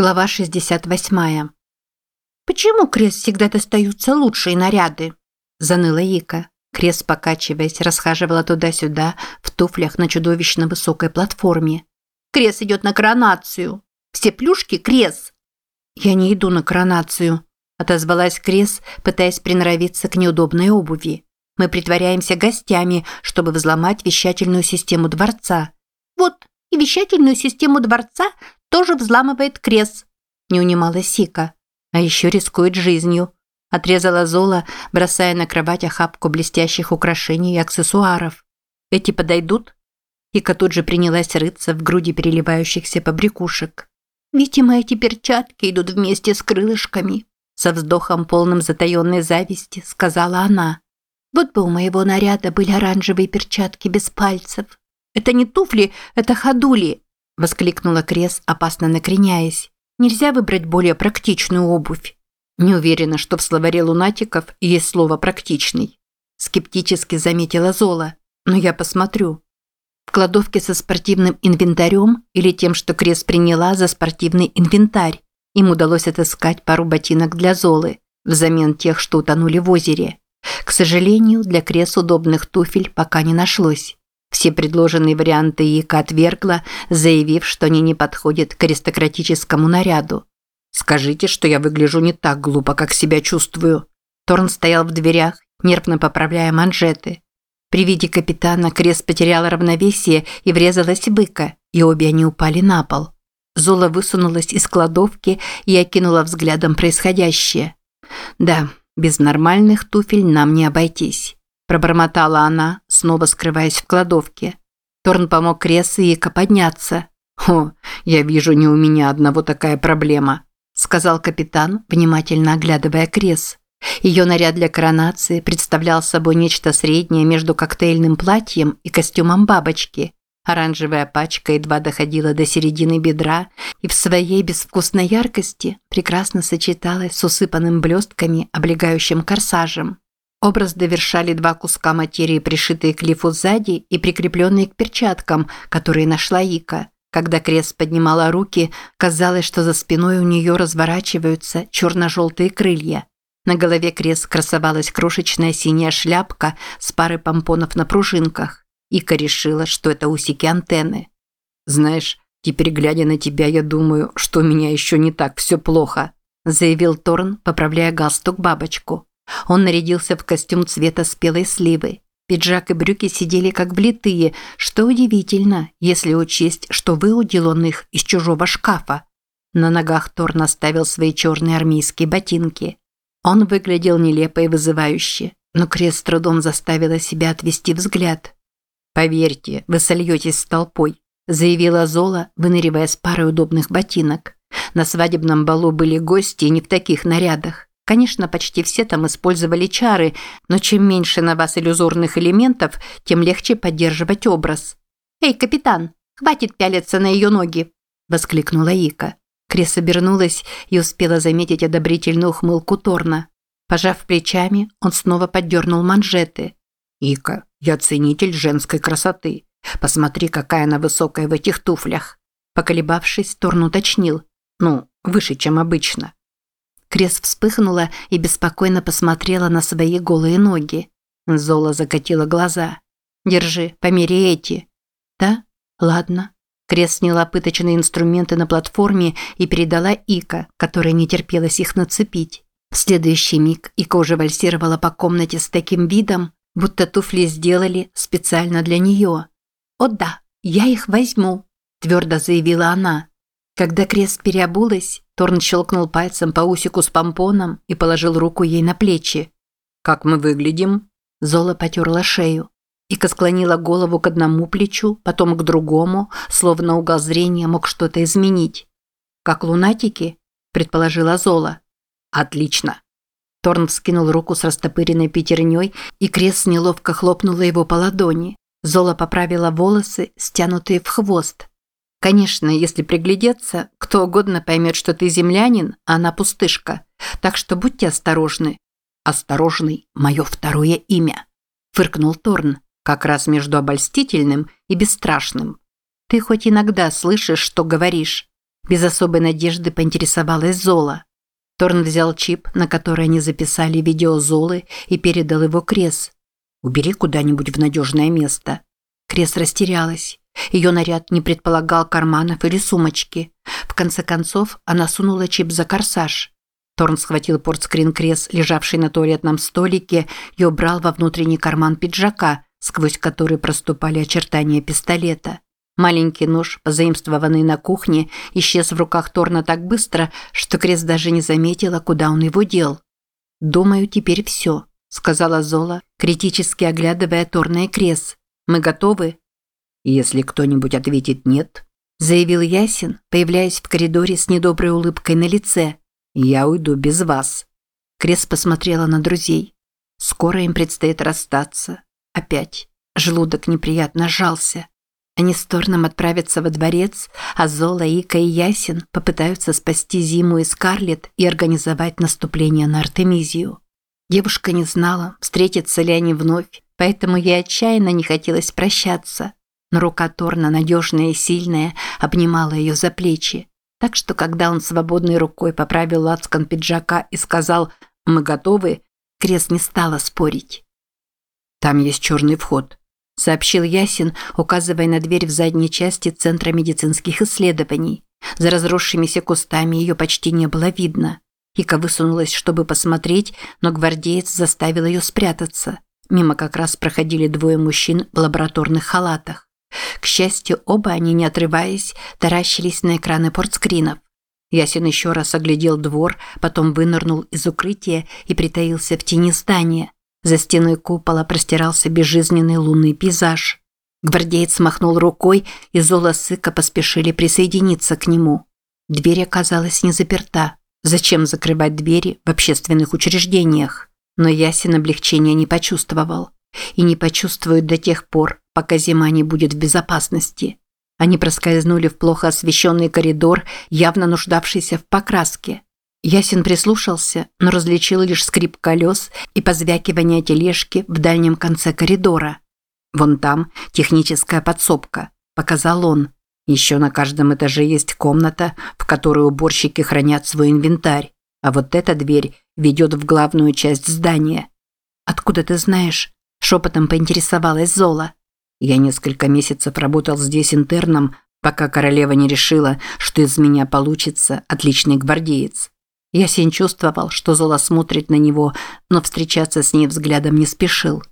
Глава 68. «Почему Крес всегда достаются лучшие наряды?» – заныла Ика. Крес, покачиваясь, расхаживала туда-сюда в туфлях на чудовищно высокой платформе. «Крес идет на коронацию! Все плюшки – Крес!» «Я не иду на коронацию», – отозвалась Крес, пытаясь приноровиться к неудобной обуви. «Мы притворяемся гостями, чтобы взломать вещательную систему дворца». «Вот, и вещательную систему дворца тоже взламывает Крес», – не унималась Сика. «А еще рискует жизнью», – отрезала Зола, бросая на кровать охапку блестящих украшений и аксессуаров. «Эти подойдут?» Ика тут же принялась рыться в груди переливающихся побрякушек. «Видимо, эти перчатки идут вместе с крылышками», со вздохом полным затаенной зависти сказала она. «Вот бы у моего наряда были оранжевые перчатки без пальцев. Это не туфли, это ходули воскликнула Крес, опасно накреняясь. Нельзя выбрать более практичную обувь. Не уверена, что в словаре лунатиков есть слово практичный. Скептически заметила Зола. Но я посмотрю. В кладовке со спортивным инвентарем или тем, что Крес приняла за спортивный инвентарь. Им удалось отыскать пару ботинок для Золы, взамен тех, что утонули в озере. К сожалению, для Крес удобных туфель пока не нашлось. Все предложенные варианты Ика отвергла, заявив, что они не подходят к аристократическому наряду. «Скажите, что я выгляжу не так глупо, как себя чувствую». Торн стоял в дверях, нервно поправляя манжеты. При виде капитана Крес потеряла равновесие и врезалась в быка, и обе они упали на пол. Зола высунулась из кладовки и окинула взглядом происходящее. «Да, без нормальных туфель нам не обойтись» пробормотала она, снова скрываясь в кладовке. Торн помог Крес и Ика подняться. «О, я вижу, не у меня одного такая проблема», – сказал капитан, внимательно оглядывая Крес. Ее наряд для коронации представлял собой нечто среднее между коктейльным платьем и костюмом бабочки. Оранжевая пачка едва доходила до середины бедра и в своей безвкусной яркости прекрасно сочеталась с усыпанным блестками облегающим корсажем. Образ довершали два куска материи, пришитые к лифу сзади и прикрепленные к перчаткам, которые нашла Ика. Когда Крес поднимала руки, казалось, что за спиной у нее разворачиваются черно-желтые крылья. На голове Крес красовалась крошечная синяя шляпка с парой помпонов на пружинках. Ика решила, что это усики антенны. «Знаешь, теперь глядя на тебя, я думаю, что у меня еще не так все плохо», заявил Торн, поправляя галстук-бабочку. Он нарядился в костюм цвета спелой сливы. Пиджак и брюки сидели как влитые, что удивительно, если учесть, что выудил он их из чужого шкафа. На ногах Тор наставил свои черные армейские ботинки. Он выглядел нелепо и вызывающе, но Крест с трудом заставила себя отвести взгляд. «Поверьте, вы сольетесь с толпой», – заявила Зола, выныривая с парой удобных ботинок. На свадебном балу были гости не в таких нарядах. Конечно, почти все там использовали чары, но чем меньше на вас иллюзорных элементов, тем легче поддерживать образ. «Эй, капитан, хватит пялиться на ее ноги!» – воскликнула Ика. Крес обернулась и успела заметить одобрительную ухмылку Торна. Пожав плечами, он снова поддернул манжеты. «Ика, я ценитель женской красоты. Посмотри, какая она высокая в этих туфлях». Поколебавшись, Торн уточнил. «Ну, выше, чем обычно». Крес вспыхнула и беспокойно посмотрела на свои голые ноги. Зола закатила глаза. «Держи, помери эти». «Да? Ладно». Крес сняла пыточные инструменты на платформе и передала Ика, которая не терпелась их нацепить. В следующий миг Ика уже вальсировала по комнате с таким видом, будто туфли сделали специально для нее. «О да, я их возьму», – твердо заявила она. Когда Крест переобулась, Торн щелкнул пальцем по усику с помпоном и положил руку ей на плечи. «Как мы выглядим?» Зола потерла шею. Ика склонила голову к одному плечу, потом к другому, словно угол зрения мог что-то изменить. «Как лунатики?» – предположила Зола. «Отлично!» Торн вскинул руку с растопыренной пятерней, и Крес неловко хлопнула его по ладони. Зола поправила волосы, стянутые в хвост. Конечно, если приглядеться, кто угодно поймет, что ты землянин, а она пустышка. Так что будьте осторожны. Осторожный – мое второе имя. Фыркнул Торн, как раз между обольстительным и бесстрашным. Ты хоть иногда слышишь, что говоришь. Без особой надежды поинтересовалась Зола. Торн взял чип, на который они записали видео Золы, и передал его Крес. «Убери куда-нибудь в надежное место». Крес растерялась. Ее наряд не предполагал карманов или сумочки. В конце концов, она сунула чип за корсаж. Торн схватил портскрин-крес, лежавший на туалетном столике, и убрал во внутренний карман пиджака, сквозь который проступали очертания пистолета. Маленький нож, позаимствованный на кухне, исчез в руках Торна так быстро, что Крес даже не заметила, куда он его дел. «Думаю, теперь все», – сказала Зола, критически оглядывая Торна и Крес. «Мы готовы?» «Если кто-нибудь ответит «нет», – заявил Ясин, появляясь в коридоре с недоброй улыбкой на лице. «Я уйду без вас». Крес посмотрела на друзей. Скоро им предстоит расстаться. Опять. Желудок неприятно сжался. Они с Торном отправятся во дворец, а Зола, Ика и Ясин попытаются спасти Зиму и Скарлетт и организовать наступление на Артемизию. Девушка не знала, встретятся ли они вновь, поэтому ей отчаянно не хотелось прощаться. Но рука Торна, надежная и сильная, обнимала ее за плечи. Так что, когда он свободной рукой поправил лацкан пиджака и сказал «Мы готовы», Крест не стала спорить. «Там есть черный вход», – сообщил Ясин, указывая на дверь в задней части Центра медицинских исследований. За разросшимися кустами ее почти не было видно. Ика высунулась, чтобы посмотреть, но гвардеец заставил ее спрятаться. Мимо как раз проходили двое мужчин в лабораторных халатах. К счастью, оба они, не отрываясь, таращились на экраны портскринов. Ясин еще раз оглядел двор, потом вынырнул из укрытия и притаился в тени здания. За стеной купола простирался безжизненный лунный пейзаж. Гвардеец махнул рукой, и Зола с поспешили присоединиться к нему. Дверь оказалась не заперта. Зачем закрывать двери в общественных учреждениях? Но Ясин облегчения не почувствовал. И не почувствует до тех пор, пока зима не будет в безопасности. Они проскользнули в плохо освещенный коридор, явно нуждавшийся в покраске. Ясен прислушался, но различил лишь скрип колес и позвякивание тележки в дальнем конце коридора. «Вон там техническая подсобка», – показал он. «Еще на каждом этаже есть комната, в которой уборщики хранят свой инвентарь. А вот эта дверь ведет в главную часть здания». «Откуда ты знаешь?» – шепотом поинтересовалась Зола. «Я несколько месяцев работал здесь интерном, пока королева не решила, что из меня получится отличный гвардеец. Ясень чувствовал, что Зола смотрит на него, но встречаться с ней взглядом не спешил.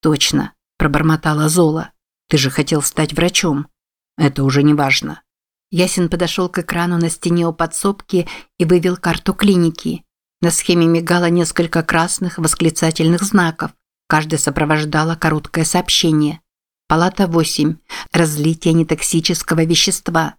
«Точно», – пробормотала Зола. «Ты же хотел стать врачом». «Это уже не важно». Ясин подошел к экрану на стене у подсобки и вывел карту клиники. На схеме мигало несколько красных восклицательных знаков. Каждый сопровождало короткое сообщение. Палата 8. Разлитие нетоксического вещества.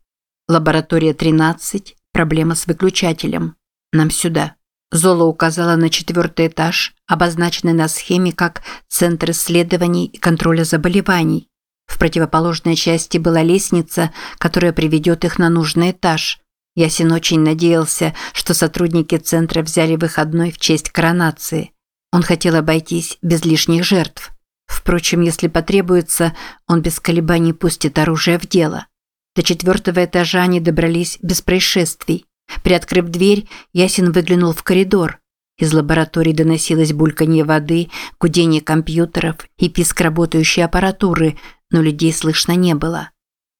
Лаборатория 13. Проблема с выключателем. Нам сюда. Зола указала на четвертый этаж, обозначенный на схеме как Центр исследований и контроля заболеваний. В противоположной части была лестница, которая приведет их на нужный этаж. Ясин очень надеялся, что сотрудники центра взяли выходной в честь коронации. Он хотел обойтись без лишних жертв. Впрочем, если потребуется, он без колебаний пустит оружие в дело. До четвертого этажа они добрались без происшествий. Приоткрыв дверь, Ясин выглянул в коридор. Из лаборатории доносилось бульканье воды, гудение компьютеров и писк работающей аппаратуры, но людей слышно не было.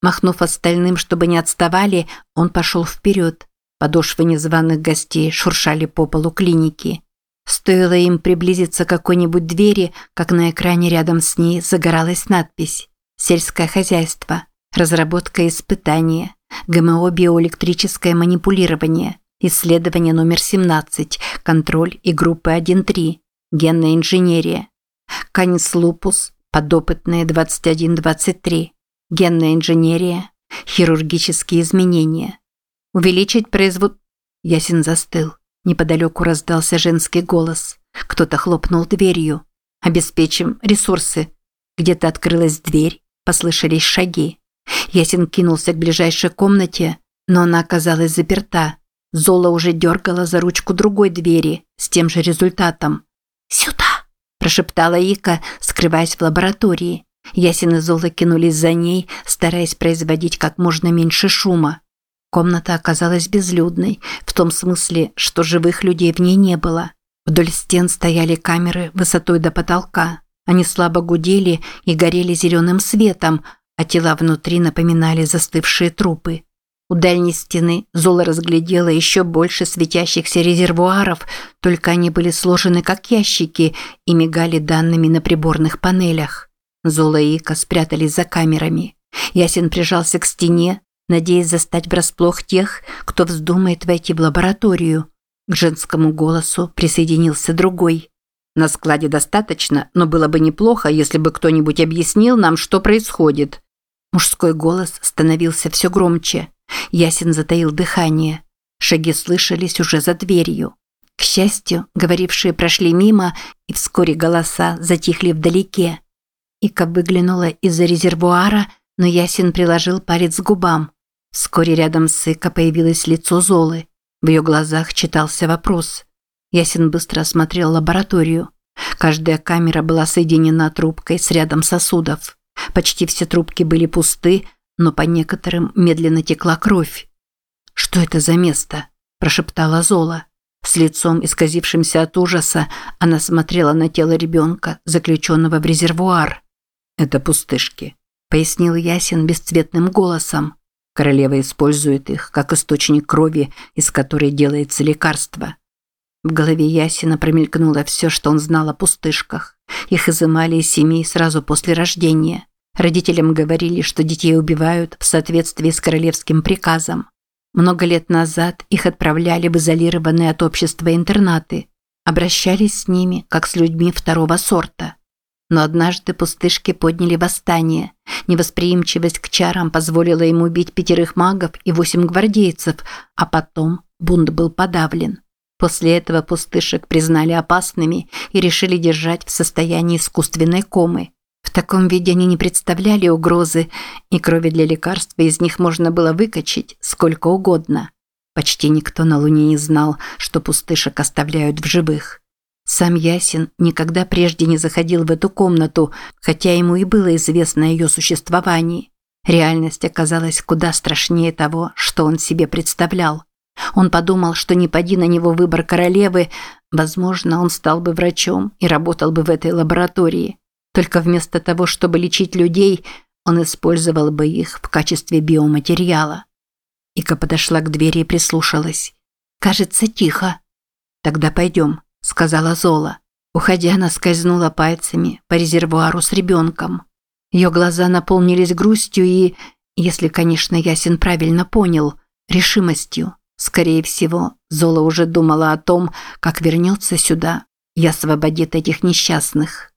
Махнув остальным, чтобы не отставали, он пошел вперед. Подошвы незваных гостей шуршали по полу клиники. Стоило им приблизиться к какой-нибудь двери, как на экране рядом с ней загоралась надпись «Сельское хозяйство. Разработка и испытания. ГМО биоэлектрическое манипулирование, исследование номер 17, контроль и группы 1.3, генная инженерия. Канис лупус, подопытные 21-23, генная инженерия, хирургические изменения. Увеличить производ... Ясен застыл. Неподалеку раздался женский голос. Кто-то хлопнул дверью. «Обеспечим ресурсы». Где-то открылась дверь, послышались шаги. Ясен кинулся к ближайшей комнате, но она оказалась заперта. Зола уже дергала за ручку другой двери с тем же результатом. «Сюда!» – прошептала Ика, скрываясь в лаборатории. Ясен и Зола кинулись за ней, стараясь производить как можно меньше шума. Комната оказалась безлюдной, в том смысле, что живых людей в ней не было. Вдоль стен стояли камеры высотой до потолка. Они слабо гудели и горели зеленым светом, а тела внутри напоминали застывшие трупы. У дальней стены Зола разглядела еще больше светящихся резервуаров, только они были сложены как ящики и мигали данными на приборных панелях. Зола и Ика спрятались за камерами. Ясен прижался к стене, надеясь застать врасплох тех, кто вздумает войти в лабораторию. К женскому голосу присоединился другой. «На складе достаточно, но было бы неплохо, если бы кто-нибудь объяснил нам, что происходит». Мужской голос становился все громче. Ясен затаил дыхание. Шаги слышались уже за дверью. К счастью, говорившие прошли мимо, и вскоре голоса затихли вдалеке. Ика выглянула из-за резервуара, но Ясин приложил палец к губам. Вскоре рядом с Ика появилось лицо Золы. В ее глазах читался вопрос. Ясин быстро осмотрел лабораторию. Каждая камера была соединена трубкой с рядом сосудов. Почти все трубки были пусты, но по некоторым медленно текла кровь. «Что это за место?» – прошептала Зола. С лицом, исказившимся от ужаса, она смотрела на тело ребенка, заключенного в резервуар. «Это пустышки», – пояснил Ясин бесцветным голосом. Королева использует их как источник крови, из которой делается лекарство. В голове Ясина промелькнуло все, что он знал о пустышках. Их изымали из семей сразу после рождения. Родителям говорили, что детей убивают в соответствии с королевским приказом. Много лет назад их отправляли в изолированные от общества интернаты. Обращались с ними, как с людьми второго сорта. Но однажды пустышки подняли восстание. Невосприимчивость к чарам позволила ему убить пятерых магов и восемь гвардейцев, а потом бунт был подавлен. После этого пустышек признали опасными и решили держать в состоянии искусственной комы. В таком виде они не представляли угрозы, и крови для лекарства из них можно было выкачать сколько угодно. Почти никто на Луне не знал, что пустышек оставляют в живых. Сам Ясин никогда прежде не заходил в эту комнату, хотя ему и было известно о ее существовании. Реальность оказалась куда страшнее того, что он себе представлял. Он подумал, что не поди на него выбор королевы, возможно, он стал бы врачом и работал бы в этой лаборатории. Только вместо того, чтобы лечить людей, он использовал бы их в качестве биоматериала. Ика подошла к двери и прислушалась. «Кажется, тихо». «Тогда пойдем», – сказала Зола. Уходя, она скользнула пальцами по резервуару с ребенком. Ее глаза наполнились грустью и, если, конечно, Ясен правильно понял, решимостью. Скорее всего, Зола уже думала о том, как вернется сюда и освободит этих несчастных.